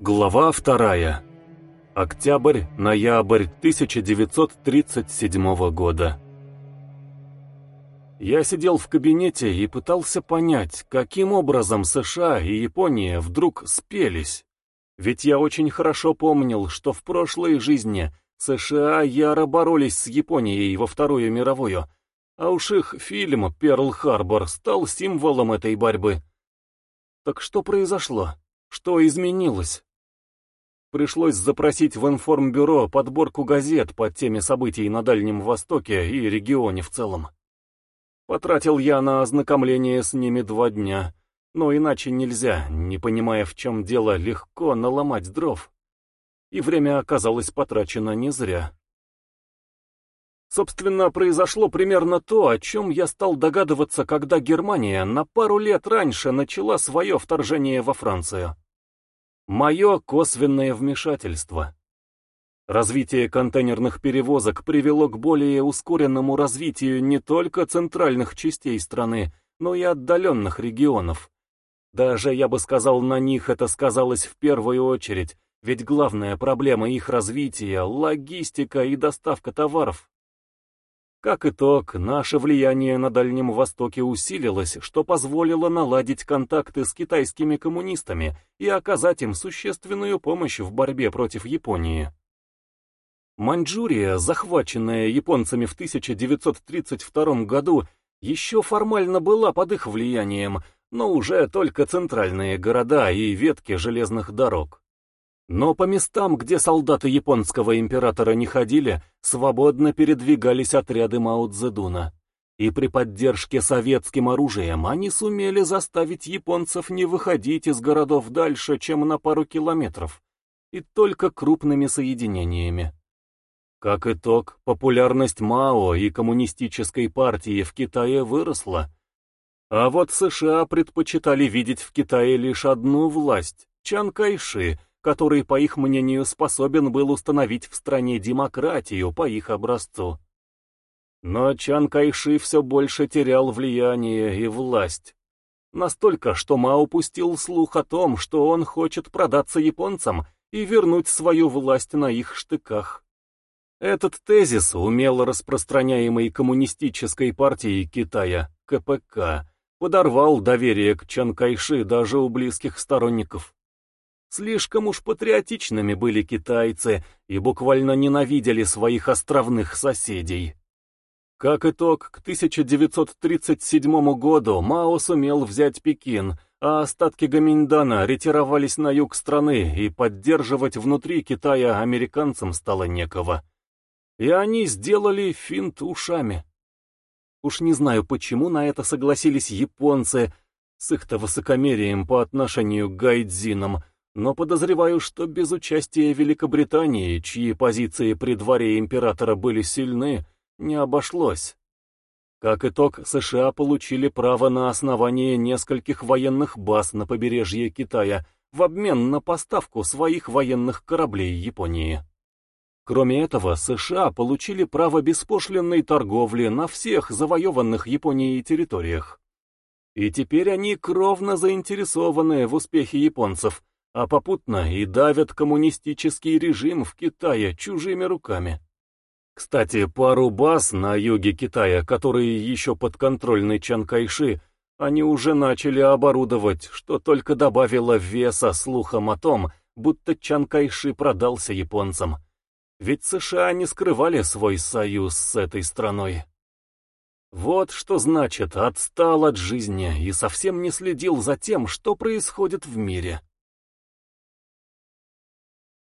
Глава вторая. Октябрь-ноябрь 1937 года. Я сидел в кабинете и пытался понять, каким образом США и Япония вдруг спелись. Ведь я очень хорошо помнил, что в прошлой жизни США яро боролись с Японией во Вторую мировую, а уж их фильм «Перл-Харбор» стал символом этой борьбы. Так что произошло? Что изменилось? Пришлось запросить в информбюро подборку газет по теме событий на Дальнем Востоке и регионе в целом. Потратил я на ознакомление с ними два дня, но иначе нельзя, не понимая в чем дело, легко наломать дров. И время оказалось потрачено не зря. Собственно, произошло примерно то, о чем я стал догадываться, когда Германия на пару лет раньше начала свое вторжение во Францию. Мое косвенное вмешательство. Развитие контейнерных перевозок привело к более ускоренному развитию не только центральных частей страны, но и отдаленных регионов. Даже, я бы сказал, на них это сказалось в первую очередь, ведь главная проблема их развития – логистика и доставка товаров. Как итог, наше влияние на Дальнем Востоке усилилось, что позволило наладить контакты с китайскими коммунистами и оказать им существенную помощь в борьбе против Японии. Маньчжурия, захваченная японцами в 1932 году, еще формально была под их влиянием, но уже только центральные города и ветки железных дорог. Но по местам, где солдаты японского императора не ходили, свободно передвигались отряды Мао Цзэдуна. И при поддержке советским оружием они сумели заставить японцев не выходить из городов дальше, чем на пару километров, и только крупными соединениями. Как итог, популярность Мао и коммунистической партии в Китае выросла. А вот США предпочитали видеть в Китае лишь одну власть – Чан Кайши – который, по их мнению, способен был установить в стране демократию по их образцу. Но Чан Кайши все больше терял влияние и власть. Настолько, что Мао пустил слух о том, что он хочет продаться японцам и вернуть свою власть на их штыках. Этот тезис, умело распространяемый коммунистической партией Китая, КПК, подорвал доверие к Чан Кайши даже у близких сторонников. Слишком уж патриотичными были китайцы и буквально ненавидели своих островных соседей. Как итог, к 1937 году Мао сумел взять Пекин, а остатки Гаминьдана ретировались на юг страны, и поддерживать внутри Китая американцам стало некого. И они сделали финт ушами. Уж не знаю, почему на это согласились японцы, с их-то высокомерием по отношению к гайдзинам, но подозреваю, что без участия Великобритании, чьи позиции при дворе императора были сильны, не обошлось. Как итог, США получили право на основание нескольких военных баз на побережье Китая в обмен на поставку своих военных кораблей Японии. Кроме этого, США получили право беспошлинной торговли на всех завоеванных Японией территориях. И теперь они кровно заинтересованы в успехе японцев, а попутно и давят коммунистический режим в Китае чужими руками. Кстати, пару баз на юге Китая, которые еще подконтрольны Чан Кайши, они уже начали оборудовать, что только добавило веса слухам о том, будто Чан Кайши продался японцам. Ведь США не скрывали свой союз с этой страной. Вот что значит отстал от жизни и совсем не следил за тем, что происходит в мире.